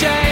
change.